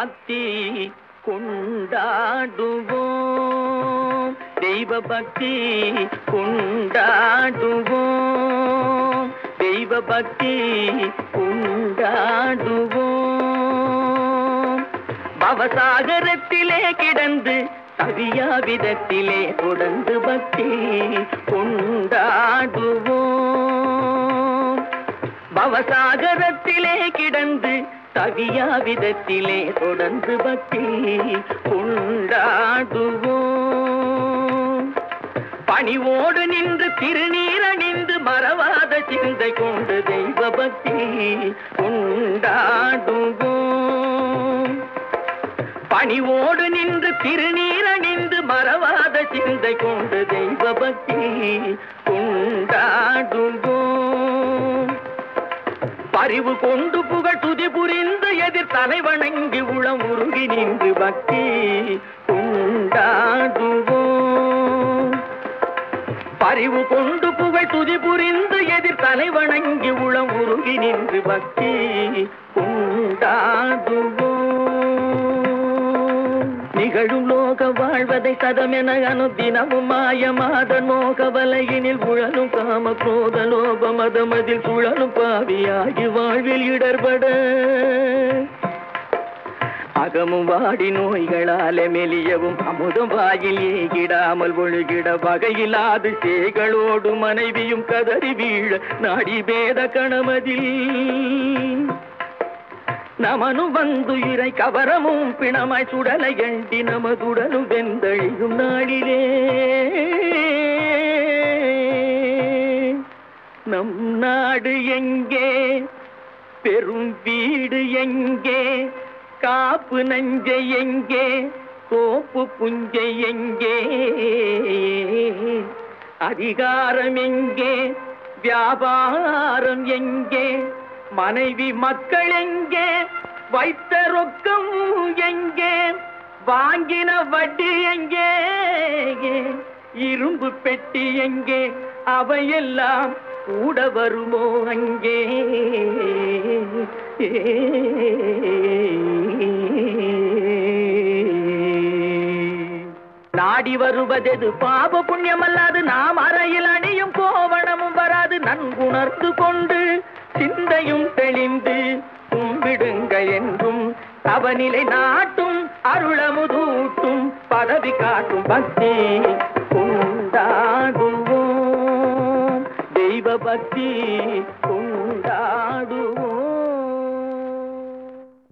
பக்தி கொண்டாடுவோம். தெய்வ பக்தி கொண்டாடுவோம். தெய்வ பக்தி கொண்டாடுவோம். பவசாகரத்திலே கிடந்து தவியா விதத்திலே தொடர்ந்து பக்தி கொண்டாடுவோம். பவசாகரத்திலே கிடந்து தவியா விதத்திலே தொடர்ந்து பக்தி கொண்டாடுவோம் பணிவோடு நின்று திருநீரணிந்து மறவாத சிந்தை கொண்டு தெய்வ பக்தி கொண்டாடுவோம் பணிவோடு நின்று திருநீரணிந்து மறவாத சிந்தை கொண்டு தெய்வ பக்தி கொண்டாடுவோம் அறிவு கொண்டு புகழ் துதி புரிந்து எதிர் தலை வணங்கி உளம் உருகி நின்று பக்தி கொண்டாடுவோம் பரிவு கொண்டு புகழ் துதி புரிந்து எதிர் தலை வணங்கி உளம் உருகி நின்று பக்தி கொண்டாடுவோம் நிகழும் லோக வாழ்வதை சதமென அனுதினமும் மாயமாதன் மோக வலையினில் புழலும் காம குரோத லோப மதமதில் புழலும் பாவியாகி வாழ்வில் இடர்பட. அகமும் வாடி நோய்களாலே மெலியவும் அமுதம் வாயில் ஏகிடாமல் ஒழுகிட வகையில்லாது சேகளோடு மனைவியும் கதறி வீழ நாடி பேத கணமதில். நமனு வந்துயிரை கவரமும் பிணமாய் சுடலை எண்டி நமதுடனு வெந்தழியும் நாளிலே. நம் நாடு எங்கே? பெரும் வீடு எங்கே? காப்பு நஞ்சை எங்கே? கோப்பு புஞ்சை எங்கே? அதிகாரம் எங்கே? வியாபாரம் எங்கே? மனைவி மக்கள் எங்கே? வைத்த ரொக்கம் எங்கே? வாங்கின வட்டி எங்கே? இரும்பு பெட்டி எங்கே? அவையெல்லாம் கூட வருமோ அங்கே? நாடி வருவதெது பாப புண்ணியம் அல்லாது நாம் அறையில் அணியும் கோவணமும் வராது நன்குணர்ந்து கொண்டு சிந்தையும் தெளிந்து கும்பிடுங்க என்றும் அவனிலை நாட்டும் அருளமுதூட்டும் பதவி காட்டும் பக்தி கொண்டாடுவோம் தெய்வ பக்தி உண்டாடுவோம்